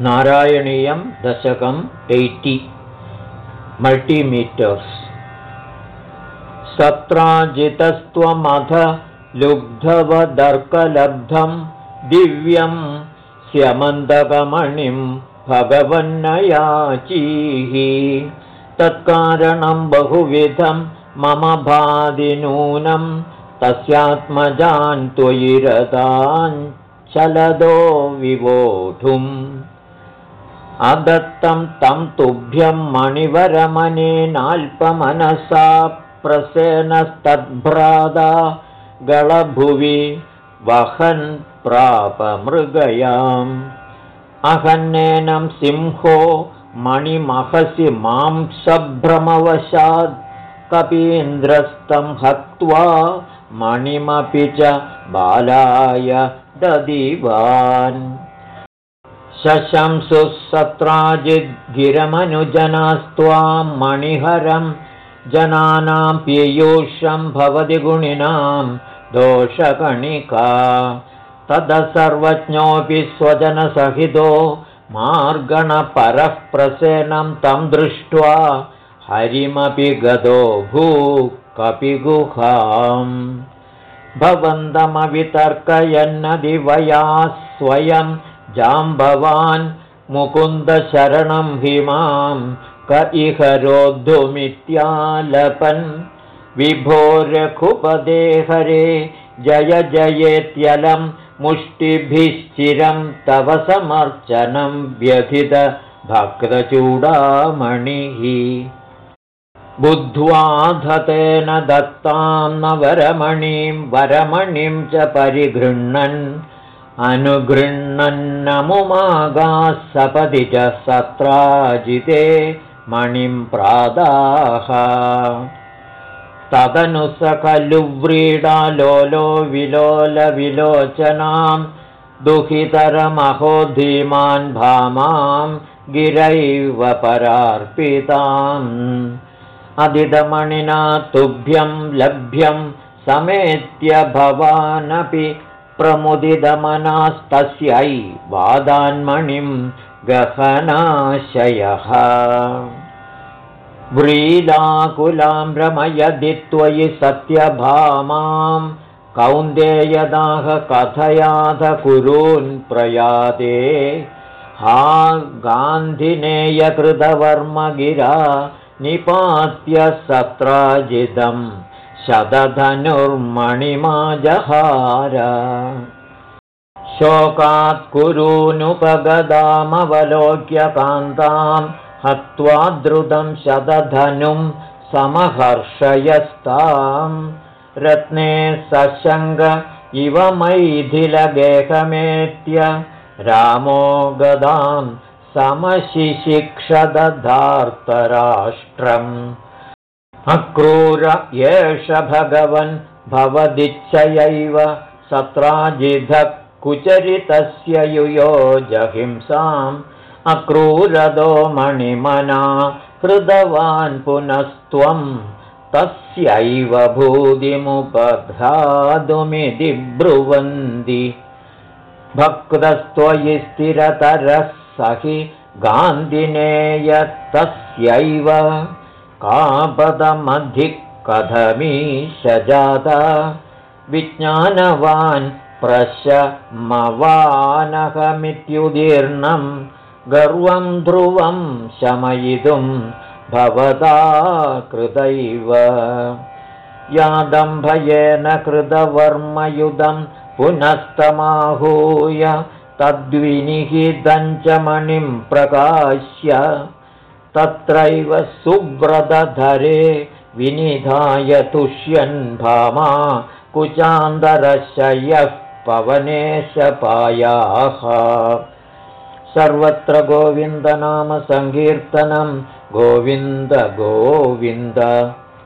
नारायणीयं दशकम् एय्टि मल्टिमीटर्स्। सत्राजितस्त्वमथ लुब्धवदर्कलब्धं दिव्यं स्यमन्दकमणिं भगवन्नयाचीः। तत्कारणं बहुविधं मम भादिनूनं तस्यात्मजान् त्वयि चलदो विवोढुम् अदत्तं तं तुभ्यं मणिवरमनेनाल्पमनसा प्रसेनस्तद्भ्रादा गळभुवि वहन् प्रापमृगयाम्। अहन्नेनं सिंहो मणिमहसि मांसभ्रमवशात् कपीन्द्रस्तं हत्वा मणिमपि च बालाय ददिवान् शशंसुसत्राजिद्गिरमनुजनास्त्वां मणिहरं जनानां पीयूषं भवति गुणिनां दोषकणिका तद सर्वज्ञोऽपि स्वजनसहितो मार्गणपरः प्रसेनं तं दृष्ट्वा हरिमपि गतो भू कपिगुहाम् भवन्तमवितर्कयन्नदिवया स्वयं जाम्भवान् मुकुन्दशरणं हि मां क इह रोद्धुमित्यालपन्। विभोरखुपदे हरे जय जयेत्यलं मुष्टिभिश्चिरं तव समर्चनं व्यथित भक्तचूडामणिः बुद्ध्वाधतेन दत्तां न वरमणिं च परिगृह्णन् अनुगृह्णन्नमुमागाः सपदि च सत्राजिते मणिं प्रादाः। तदनु स खलु व्रीडालोलो विलोलविलोचनां दुहितरमहो धीमान् भामां गिरैव परार्पिताम्। अधिदमणिना तुभ्यं लभ्यं समेत्य भवानपि प्रमुदितमनास्तस्यै वादान्मणिं गहनाशयः। व्रीलाकुलां रमयदि त्वयि सत्यभामां कौन्देयदाह कथयाथ कुरून् प्रयाते। हा गान्धिनेयकृतवर्मगिरा निपात्य सत्राजितं शतधनुर्मणिमाजहार शोकात् कुरूनुपगदामवलोक्य कान्तां हत्वा द्रुतं शतधनुं समहर्षयस्तां रत्ने सशङ्ग इव मैथिलगेहमेत्य रामो गदाम् समशिशिक्षदधार्तराष्ट्रम् अक्रूर एष भगवन् भवदिच्छयैव सत्राजिधः कुचरितस्य युयोजहिंसाम् अक्रूरदो मणिमना कृतवान् पुनस्त्वं तस्यैव भूदिमुपधातुमिति ब्रुवन्ति। भक्तस्त्वयि स्थिरतरः स हि कापदमधिकथमीशजाता विज्ञानवान् प्रशमवानहमित्युदीर्णं गर्वं ध्रुवं शमयितुं भवता कृतैव। यादम्भयेन कृतवर्मयुधं पुनस्तमाहूय तद्विनिहितं च मणिं प्रकाश्य तत्रैव सुव्रतधरे विनिधाय तुष्यन् भामा कुचान्दरशयः पवनेशपायाः। सर्वत्र गोविन्दनामसङ्कीर्तनं गोविन्द गोविन्द